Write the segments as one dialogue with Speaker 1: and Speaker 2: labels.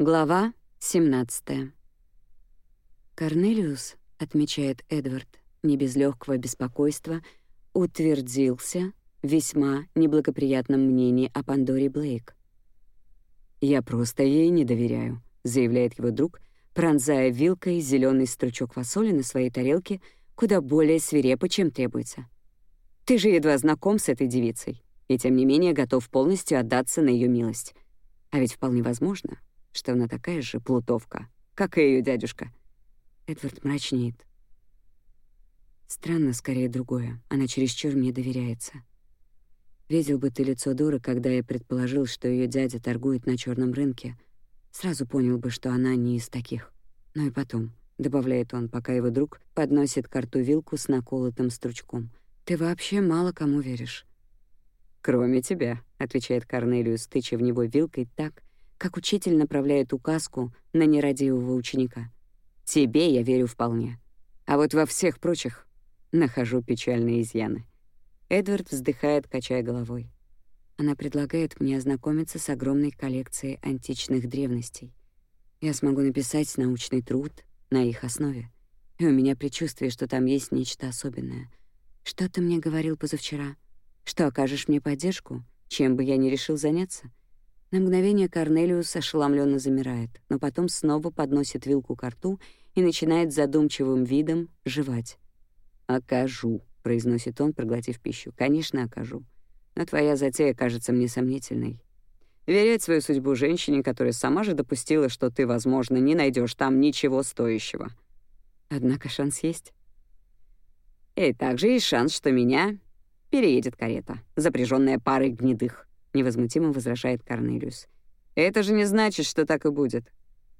Speaker 1: Глава 17. Корнелиус, отмечает Эдвард, не без легкого беспокойства, утвердился в весьма неблагоприятном мнении о Пандоре Блейк. «Я просто ей не доверяю», — заявляет его друг, пронзая вилкой зеленый стручок фасоли на своей тарелке куда более свирепо, чем требуется. «Ты же едва знаком с этой девицей, и тем не менее готов полностью отдаться на ее милость. А ведь вполне возможно, что она такая же плутовка, как и ее дядюшка. Эдвард мрачнеет. Странно, скорее другое. Она чересчур мне доверяется. Видел бы ты лицо Доры, когда я предположил, что ее дядя торгует на черном рынке. Сразу понял бы, что она не из таких. Но и потом, добавляет он, пока его друг подносит к рту вилку с наколотым стручком. Ты вообще мало кому веришь. Кроме тебя, отвечает Корнелиус, тыча в него вилкой так, как учитель направляет указку на нерадивого ученика. «Тебе я верю вполне. А вот во всех прочих нахожу печальные изъяны». Эдвард вздыхает, качая головой. Она предлагает мне ознакомиться с огромной коллекцией античных древностей. Я смогу написать научный труд на их основе. И у меня предчувствие, что там есть нечто особенное. Что ты мне говорил позавчера? Что окажешь мне поддержку, чем бы я ни решил заняться? На мгновение Корнелиус ошеломленно замирает, но потом снова подносит вилку к рту и начинает задумчивым видом жевать. «Окажу», — произносит он, проглотив пищу. «Конечно, окажу. Но твоя затея кажется мне сомнительной. Верять свою судьбу женщине, которая сама же допустила, что ты, возможно, не найдешь там ничего стоящего. Однако шанс есть. И также есть шанс, что меня переедет карета, запряженная парой гнедых невозмутимо возражает Корнелиус. Это же не значит, что так и будет.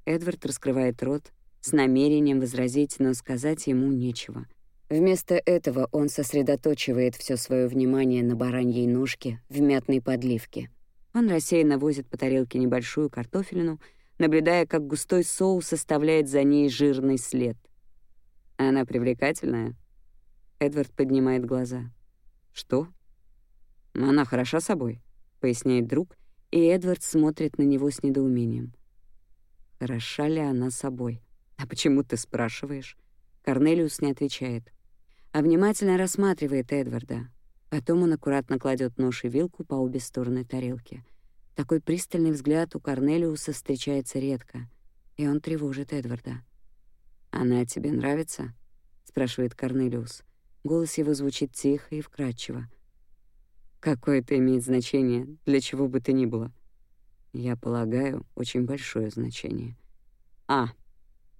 Speaker 1: Эдвард раскрывает рот с намерением возразить, но сказать ему нечего. Вместо этого он сосредоточивает все свое внимание на бараньей ножке в мятной подливке. Он рассеянно возит по тарелке небольшую картофелину, наблюдая, как густой соус оставляет за ней жирный след. Она привлекательная. Эдвард поднимает глаза. Что? Она хороша собой. — поясняет друг, и Эдвард смотрит на него с недоумением. «Хороша ли она собой? А почему ты спрашиваешь?» Корнелиус не отвечает, а внимательно рассматривает Эдварда. Потом он аккуратно кладет нож и вилку по обе стороны тарелки. Такой пристальный взгляд у Корнелиуса встречается редко, и он тревожит Эдварда. «Она тебе нравится?» — спрашивает Корнелиус. Голос его звучит тихо и вкрадчиво. Какое это имеет значение для чего бы то ни было? Я полагаю, очень большое значение. А,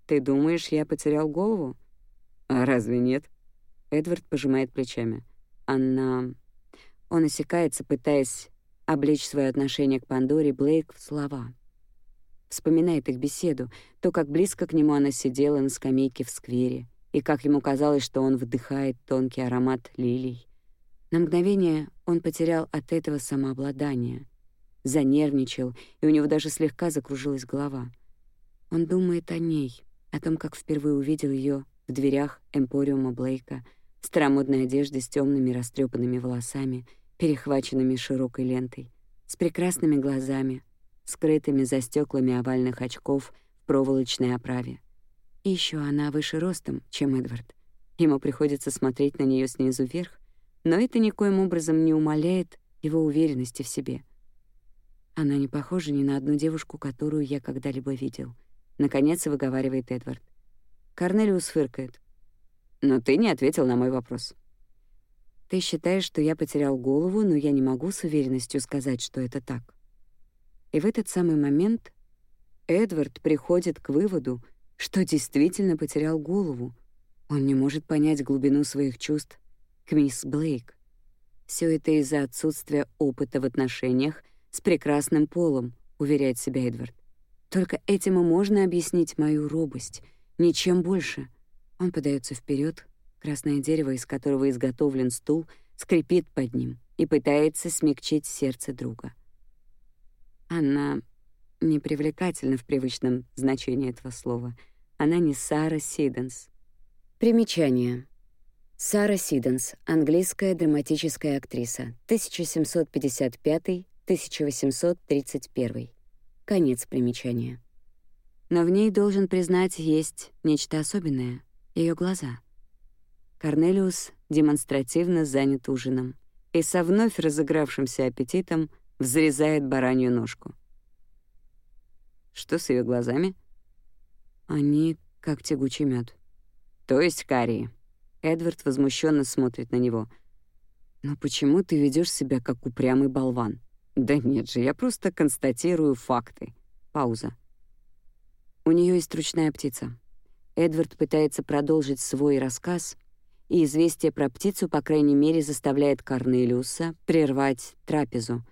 Speaker 1: ты думаешь, я потерял голову? А разве нет? Эдвард пожимает плечами. Она... Он осекается, пытаясь облечь свое отношение к Пандоре Блейк в слова. Вспоминает их беседу, то, как близко к нему она сидела на скамейке в сквере, и как ему казалось, что он вдыхает тонкий аромат лилий. На мгновение он потерял от этого самообладание, занервничал, и у него даже слегка закружилась голова. Он думает о ней, о том, как впервые увидел ее в дверях Эмпориума Блейка в старомодной одежде с темными растрепанными волосами, перехваченными широкой лентой, с прекрасными глазами, скрытыми за стеклами овальных очков в проволочной оправе. И еще она выше ростом, чем Эдвард. Ему приходится смотреть на нее снизу вверх, но это никоим образом не умаляет его уверенности в себе. Она не похожа ни на одну девушку, которую я когда-либо видел. Наконец выговаривает Эдвард. Корнелиус фыркает. «Но ты не ответил на мой вопрос». «Ты считаешь, что я потерял голову, но я не могу с уверенностью сказать, что это так». И в этот самый момент Эдвард приходит к выводу, что действительно потерял голову. Он не может понять глубину своих чувств к мисс Блейк. Все это из-за отсутствия опыта в отношениях с прекрасным полом, уверяет себя Эдвард. Только этим и можно объяснить мою робость, ничем больше. Он подается вперед, красное дерево, из которого изготовлен стул, скрипит под ним и пытается смягчить сердце друга. Она не привлекательна в привычном значении этого слова. Она не Сара Сиденс. Примечание. Сара Сиденс, английская драматическая актриса, 1755-1831. Конец примечания. Но в ней, должен признать, есть нечто особенное — ее глаза. Корнелиус демонстративно занят ужином и со вновь разыгравшимся аппетитом взрезает баранью ножку. Что с ее глазами? Они как тягучий мед. То есть карие. Эдвард возмущенно смотрит на него. «Но почему ты ведешь себя как упрямый болван?» «Да нет же, я просто констатирую факты». Пауза. У нее есть ручная птица. Эдвард пытается продолжить свой рассказ, и известие про птицу, по крайней мере, заставляет Корнелиуса прервать трапезу.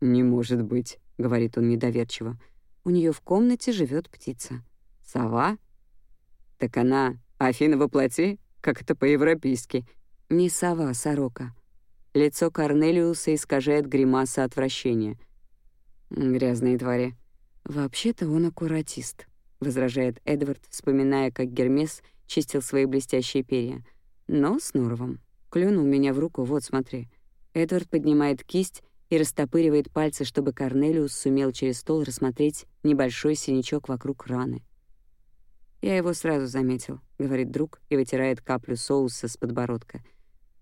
Speaker 1: «Не может быть», — говорит он недоверчиво. «У нее в комнате живет птица». «Сова?» «Так она Афина во плоти? Как это по-европейски?» «Не сова, сорока». Лицо Корнелиуса искажает гримаса отвращения. «Грязные твари». «Вообще-то он аккуратист», — возражает Эдвард, вспоминая, как Гермес чистил свои блестящие перья. «Но с норовом. Клюнул меня в руку, вот смотри». Эдвард поднимает кисть и растопыривает пальцы, чтобы Корнелиус сумел через стол рассмотреть небольшой синячок вокруг раны. «Я его сразу заметил», — говорит друг и вытирает каплю соуса с подбородка.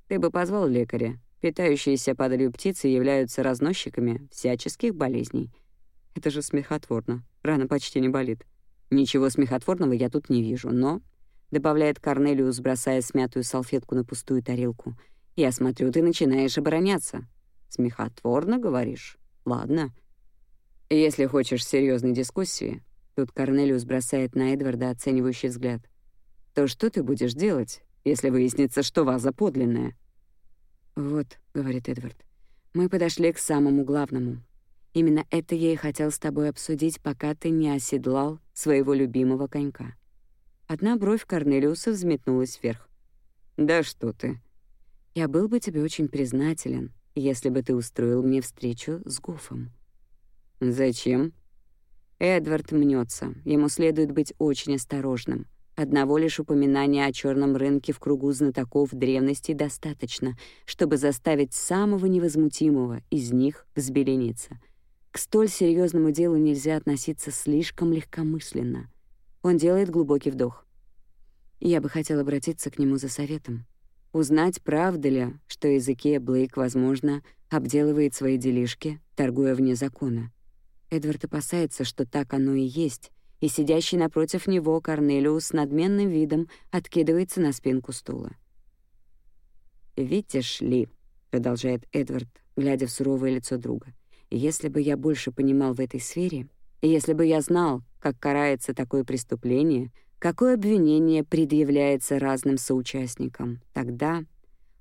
Speaker 1: «Ты бы позвал лекаря. Питающиеся падалью птицы являются разносчиками всяческих болезней. Это же смехотворно. Рана почти не болит. Ничего смехотворного я тут не вижу, но...» — добавляет Корнелиус, бросая смятую салфетку на пустую тарелку. «Я смотрю, ты начинаешь обороняться. Смехотворно, говоришь? Ладно. Если хочешь серьезной дискуссии, тут Корнелиус бросает на Эдварда оценивающий взгляд, то что ты будешь делать, если выяснится, что ваза подлинная? «Вот», — говорит Эдвард, — «мы подошли к самому главному. Именно это я и хотел с тобой обсудить, пока ты не оседлал своего любимого конька». Одна бровь Корнелиуса взметнулась вверх. «Да что ты!» «Я был бы тебе очень признателен, если бы ты устроил мне встречу с Гуфом». «Зачем?» Эдвард мнется. Ему следует быть очень осторожным. Одного лишь упоминания о черном рынке в кругу знатоков древности достаточно, чтобы заставить самого невозмутимого из них взбелениться. К столь серьезному делу нельзя относиться слишком легкомысленно. Он делает глубокий вдох. Я бы хотел обратиться к нему за советом. Узнать, правда ли, что языке Блейк, возможно, обделывает свои делишки, торгуя вне закона. Эдвард опасается, что так оно и есть, и сидящий напротив него Корнелиус с надменным видом откидывается на спинку стула. «Видишь ли», — продолжает Эдвард, глядя в суровое лицо друга, «если бы я больше понимал в этой сфере, если бы я знал, как карается такое преступление, — какое обвинение предъявляется разным соучастникам. Тогда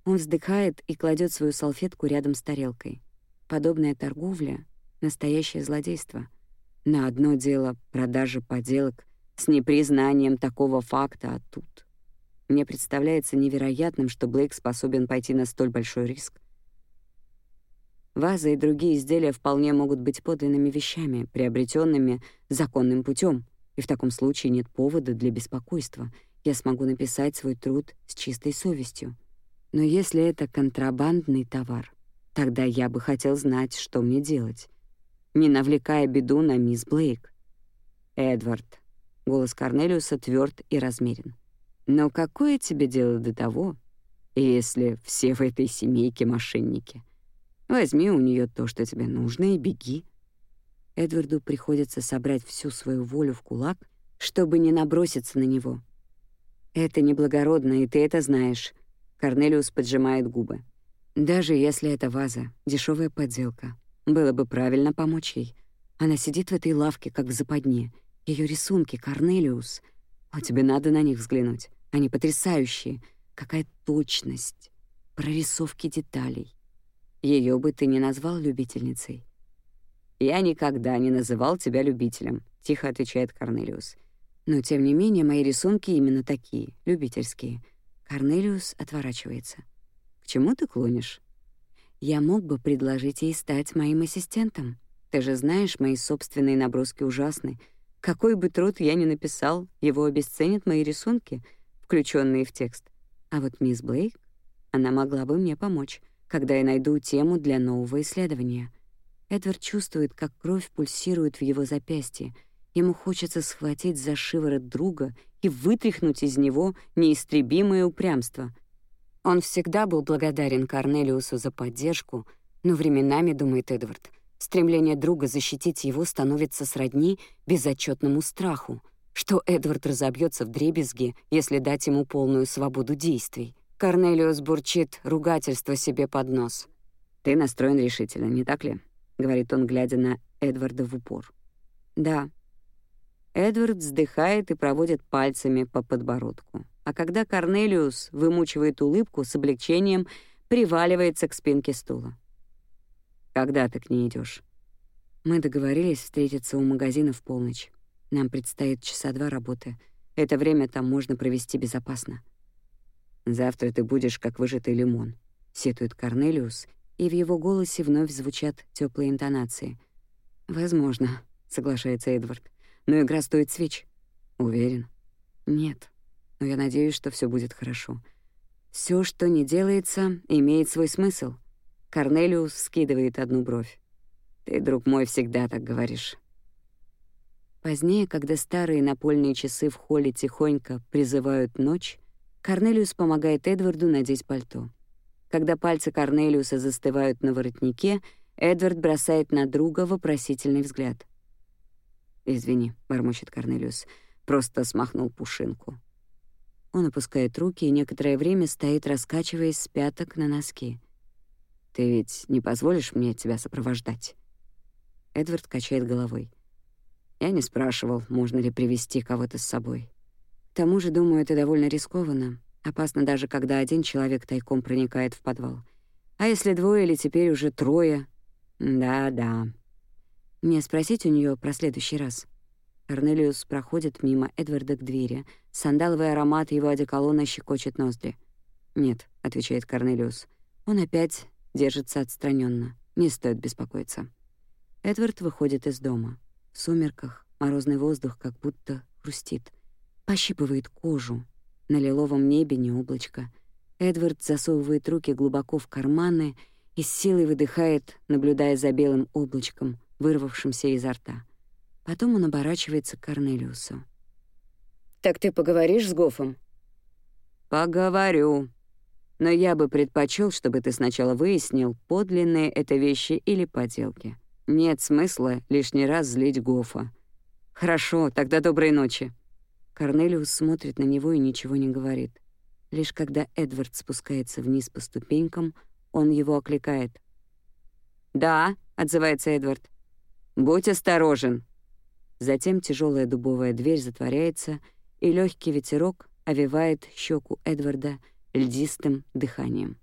Speaker 1: он вздыхает и кладет свою салфетку рядом с тарелкой. Подобная торговля — настоящее злодейство. На одно дело — продажа поделок с непризнанием такого факта, а тут... Мне представляется невероятным, что Блейк способен пойти на столь большой риск. Вазы и другие изделия вполне могут быть подлинными вещами, приобретенными законным путем — и в таком случае нет повода для беспокойства. Я смогу написать свой труд с чистой совестью. Но если это контрабандный товар, тогда я бы хотел знать, что мне делать, не навлекая беду на мисс Блейк. Эдвард. Голос Корнелиуса тверд и размерен. Но какое тебе дело до того, если все в этой семейке мошенники? Возьми у нее то, что тебе нужно, и беги. Эдварду приходится собрать всю свою волю в кулак, чтобы не наброситься на него. «Это неблагородно, и ты это знаешь», — Корнелиус поджимает губы. «Даже если это ваза, дешевая подделка, было бы правильно помочь ей. Она сидит в этой лавке, как в западне. Ее рисунки, Корнелиус. А тебе надо на них взглянуть. Они потрясающие. Какая точность. Прорисовки деталей. Ее бы ты не назвал любительницей. «Я никогда не называл тебя любителем», — тихо отвечает Корнелиус. «Но, тем не менее, мои рисунки именно такие, любительские». Корнелиус отворачивается. «К чему ты клонишь?» «Я мог бы предложить ей стать моим ассистентом. Ты же знаешь, мои собственные наброски ужасны. Какой бы труд я ни написал, его обесценят мои рисунки, включенные в текст. А вот мисс Блейк, она могла бы мне помочь, когда я найду тему для нового исследования». Эдвард чувствует, как кровь пульсирует в его запястье, Ему хочется схватить за шиворот друга и вытряхнуть из него неистребимое упрямство. Он всегда был благодарен Корнелиусу за поддержку, но временами, думает Эдвард, стремление друга защитить его становится сродни безотчетному страху, что Эдвард разобьется в дребезги, если дать ему полную свободу действий. Корнелиус бурчит ругательство себе под нос. «Ты настроен решительно, не так ли?» — говорит он, глядя на Эдварда в упор. «Да». Эдвард вздыхает и проводит пальцами по подбородку. А когда Корнелиус вымучивает улыбку, с облегчением приваливается к спинке стула. «Когда ты к ней идешь? Мы договорились встретиться у магазина в полночь. Нам предстоит часа два работы. Это время там можно провести безопасно. «Завтра ты будешь как выжатый лимон», — сетует Корнелиус, и в его голосе вновь звучат теплые интонации. «Возможно», — соглашается Эдвард. «Но игра стоит свеч». «Уверен?» «Нет. Но я надеюсь, что все будет хорошо. Все, что не делается, имеет свой смысл». Корнелиус скидывает одну бровь. «Ты, друг мой, всегда так говоришь». Позднее, когда старые напольные часы в холле тихонько призывают ночь, Корнелиус помогает Эдварду надеть пальто. Когда пальцы Корнелиуса застывают на воротнике, Эдвард бросает на друга вопросительный взгляд. «Извини», — бормочет Корнелиус, — «просто смахнул пушинку». Он опускает руки и некоторое время стоит, раскачиваясь с пяток на носки. «Ты ведь не позволишь мне тебя сопровождать?» Эдвард качает головой. «Я не спрашивал, можно ли привести кого-то с собой. К тому же, думаю, это довольно рискованно. Опасно даже, когда один человек тайком проникает в подвал. А если двое или теперь уже трое? Да-да. Мне спросить у нее про следующий раз. Корнелиус проходит мимо Эдварда к двери. Сандаловый аромат его одеколона щекочет ноздри. «Нет», — отвечает Корнелиус. Он опять держится отстраненно. Не стоит беспокоиться. Эдвард выходит из дома. В сумерках морозный воздух как будто хрустит пощипывает кожу. На лиловом небе не облачко. Эдвард засовывает руки глубоко в карманы и с силой выдыхает, наблюдая за белым облачком, вырвавшимся изо рта. Потом он оборачивается к Корнелиусу. «Так ты поговоришь с Гофом?» «Поговорю. Но я бы предпочел, чтобы ты сначала выяснил, подлинные это вещи или поделки. Нет смысла лишний раз злить Гофа. Хорошо, тогда доброй ночи». Корнелиус смотрит на него и ничего не говорит. Лишь когда Эдвард спускается вниз по ступенькам, он его окликает. «Да», — отзывается Эдвард. «Будь осторожен». Затем тяжелая дубовая дверь затворяется, и легкий ветерок овивает щеку Эдварда льдистым дыханием.